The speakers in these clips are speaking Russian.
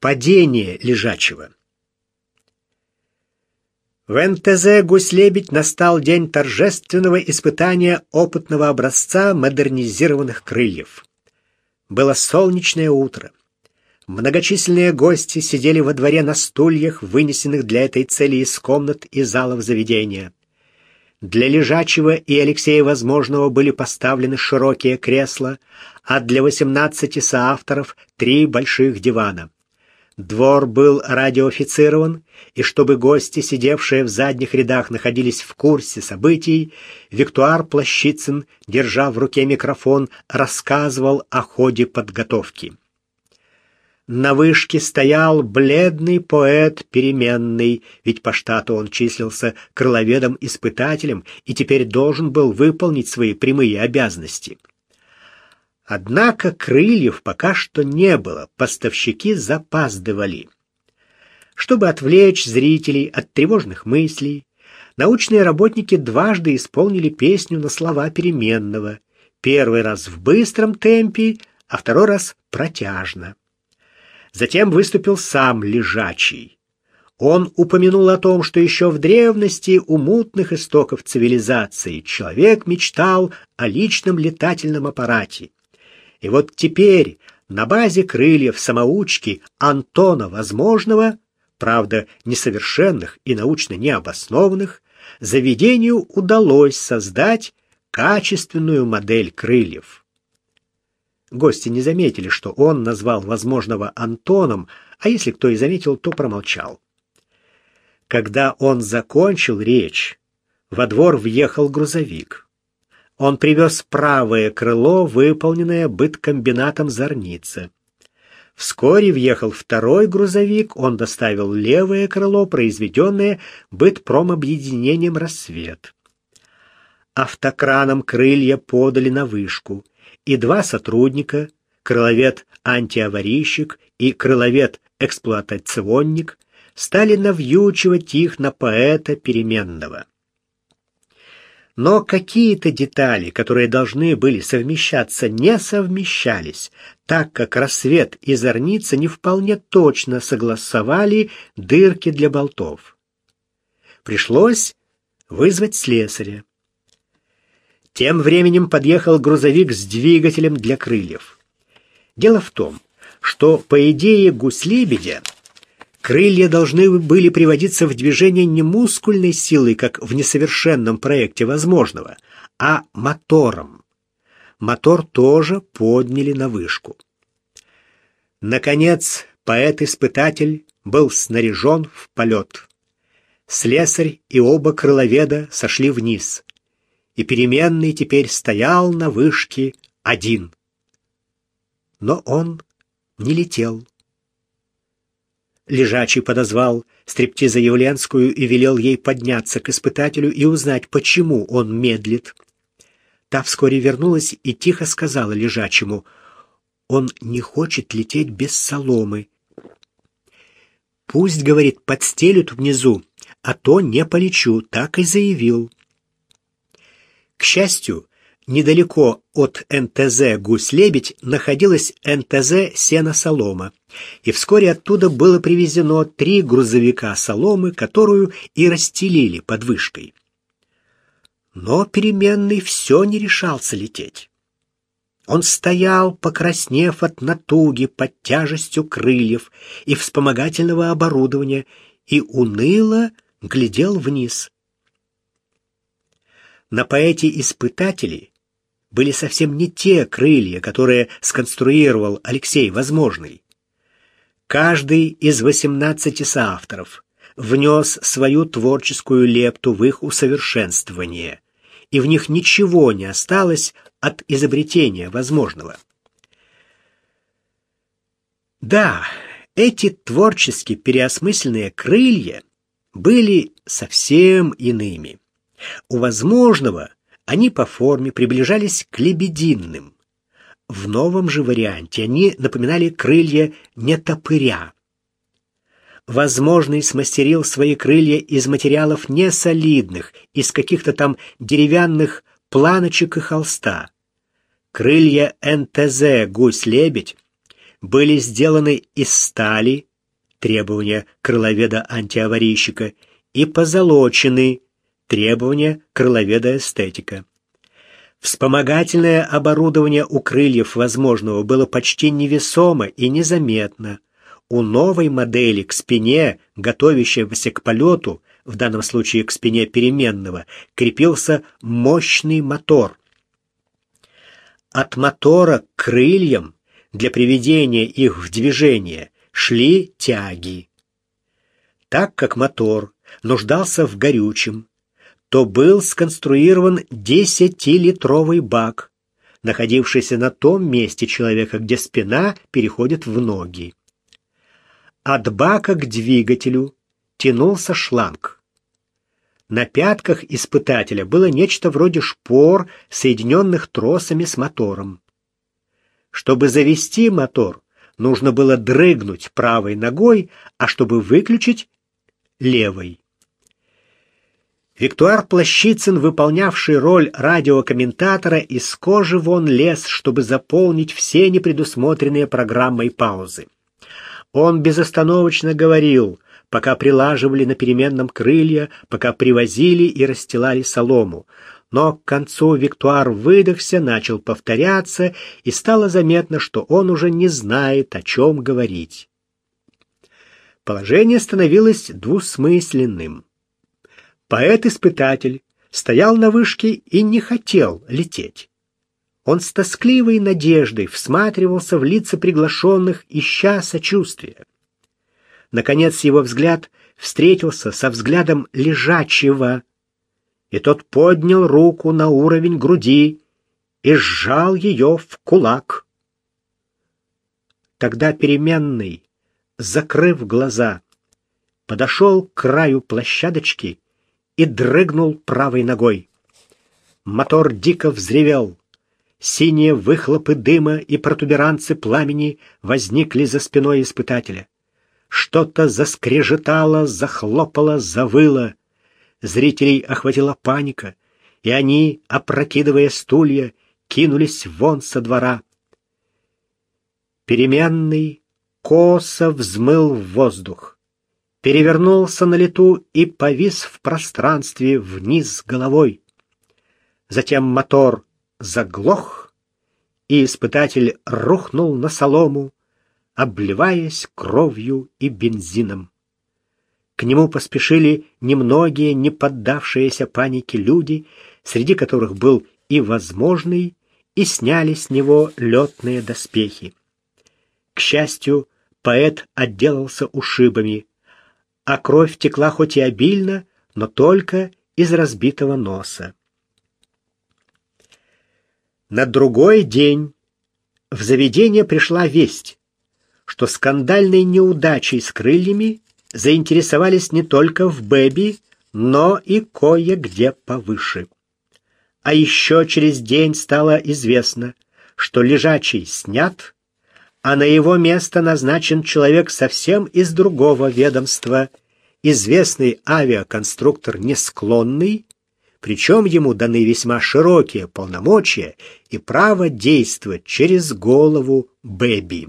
Падение лежачего. В НТЗ «Гусь-лебедь» настал день торжественного испытания опытного образца модернизированных крыльев. Было солнечное утро. Многочисленные гости сидели во дворе на стульях, вынесенных для этой цели из комнат и залов заведения. Для лежачего и Алексея Возможного были поставлены широкие кресла, а для 18 соавторов три больших дивана. Двор был радиоофицирован, и чтобы гости, сидевшие в задних рядах, находились в курсе событий, Виктуар Плащицын, держа в руке микрофон, рассказывал о ходе подготовки. На вышке стоял бледный поэт переменный, ведь по штату он числился крыловедом-испытателем и теперь должен был выполнить свои прямые обязанности. Однако крыльев пока что не было, поставщики запаздывали. Чтобы отвлечь зрителей от тревожных мыслей, научные работники дважды исполнили песню на слова переменного. Первый раз в быстром темпе, а второй раз протяжно. Затем выступил сам лежачий. Он упомянул о том, что еще в древности у мутных истоков цивилизации человек мечтал о личном летательном аппарате. И вот теперь на базе крыльев самоучки Антона Возможного, правда, несовершенных и научно необоснованных, заведению удалось создать качественную модель крыльев. Гости не заметили, что он назвал возможного Антоном, а если кто и заметил, то промолчал. Когда он закончил речь, во двор въехал грузовик. Он привез правое крыло, выполненное быткомбинатом Зорница. Вскоре въехал второй грузовик, он доставил левое крыло, произведенное бытпромобъединением «Рассвет». Автокраном крылья подали на вышку, и два сотрудника, крыловед-антиаварийщик и крыловед-эксплуатационник, стали навьючивать их на поэта переменного. Но какие-то детали, которые должны были совмещаться, не совмещались, так как рассвет и зорница не вполне точно согласовали дырки для болтов. Пришлось вызвать слесаря. Тем временем подъехал грузовик с двигателем для крыльев. Дело в том, что, по идее гусь-лебедя, Крылья должны были приводиться в движение не мускульной силой, как в несовершенном проекте возможного, а мотором. Мотор тоже подняли на вышку. Наконец, поэт-испытатель был снаряжен в полет. Слесарь и оба крыловеда сошли вниз, и переменный теперь стоял на вышке один. Но он не летел. Лежачий подозвал стриптиза Явленскую и велел ей подняться к испытателю и узнать, почему он медлит. Та вскоре вернулась и тихо сказала лежачему, «Он не хочет лететь без соломы». «Пусть, — говорит, — подстелют внизу, а то не полечу», — так и заявил. К счастью, Недалеко от НТЗ «Гусь-лебедь» находилась НТЗ «Сено-солома», и вскоре оттуда было привезено три грузовика соломы, которую и расстелили под вышкой. Но переменный все не решался лететь. Он стоял, покраснев от натуги под тяжестью крыльев и вспомогательного оборудования, и уныло глядел вниз. На поэте испытателей были совсем не те крылья, которые сконструировал Алексей Возможный. Каждый из 18 соавторов внес свою творческую лепту в их усовершенствование, и в них ничего не осталось от изобретения возможного. Да, эти творчески переосмысленные крылья были совсем иными. У возможного они по форме приближались к лебединым. В новом же варианте они напоминали крылья нетопыря. Возможный смастерил свои крылья из материалов несолидных, из каких-то там деревянных планочек и холста. Крылья НТЗ «Гусь-лебедь» были сделаны из стали, требования крыловеда-антиаварийщика, и позолочены требования крыловеда-эстетика. Вспомогательное оборудование у крыльев возможного было почти невесомо и незаметно. У новой модели к спине, готовящейся к полету, в данном случае к спине переменного, крепился мощный мотор. От мотора к крыльям для приведения их в движение шли тяги. Так как мотор нуждался в горючем, то был сконструирован 10-литровый бак, находившийся на том месте человека, где спина переходит в ноги. От бака к двигателю тянулся шланг. На пятках испытателя было нечто вроде шпор, соединенных тросами с мотором. Чтобы завести мотор, нужно было дрыгнуть правой ногой, а чтобы выключить — левой. Виктуар Плащицын, выполнявший роль радиокомментатора, из кожи вон лез, чтобы заполнить все непредусмотренные программой паузы. Он безостановочно говорил, пока прилаживали на переменном крылья, пока привозили и расстилали солому. Но к концу Виктуар выдохся, начал повторяться, и стало заметно, что он уже не знает, о чем говорить. Положение становилось двусмысленным. Поэт-испытатель стоял на вышке и не хотел лететь. Он с тоскливой надеждой всматривался в лица приглашенных, ища сочувствия. Наконец его взгляд встретился со взглядом лежачего, и тот поднял руку на уровень груди и сжал ее в кулак. Тогда переменный, закрыв глаза, подошел к краю площадочки и дрыгнул правой ногой. Мотор дико взревел. Синие выхлопы дыма и протуберанцы пламени возникли за спиной испытателя. Что-то заскрежетало, захлопало, завыло. Зрителей охватила паника, и они, опрокидывая стулья, кинулись вон со двора. Переменный косо взмыл в воздух перевернулся на лету и повис в пространстве вниз головой. Затем мотор заглох, и испытатель рухнул на солому, обливаясь кровью и бензином. К нему поспешили немногие не поддавшиеся панике люди, среди которых был и возможный, и сняли с него летные доспехи. К счастью, поэт отделался ушибами, а кровь текла хоть и обильно, но только из разбитого носа. На другой день в заведение пришла весть, что скандальной неудачей с крыльями заинтересовались не только в Бэби, но и кое-где повыше. А еще через день стало известно, что лежачий снят, а на его место назначен человек совсем из другого ведомства, известный авиаконструктор Несклонный, причем ему даны весьма широкие полномочия и право действовать через голову Бэби.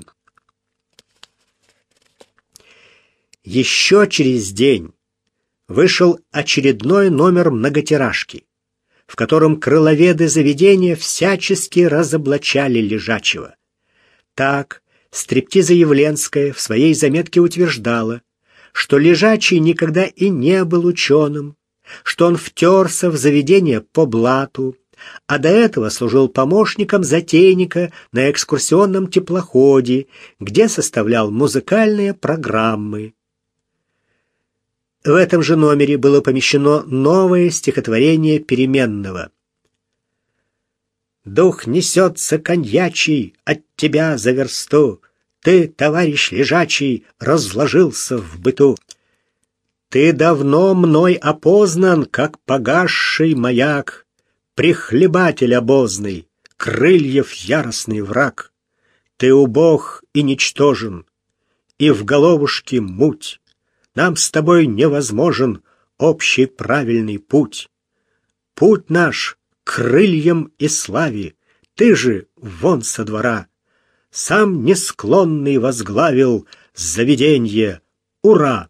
Еще через день вышел очередной номер многотиражки, в котором крыловеды заведения всячески разоблачали лежачего. Так, Стриптиза Явленская в своей заметке утверждала, что лежачий никогда и не был ученым, что он втерся в заведение по блату, а до этого служил помощником затейника на экскурсионном теплоходе, где составлял музыкальные программы. В этом же номере было помещено новое стихотворение переменного. «Дух несется коньячий от тебя за версту, ты, товарищ лежачий, разложился в быту. Ты давно мной опознан, как погасший маяк, Прихлебатель обозный, крыльев яростный враг. Ты убог и ничтожен, и в головушке муть. Нам с тобой невозможен общий правильный путь. Путь наш крыльям и славе, ты же вон со двора. Сам несклонный возглавил заведенье. Ура!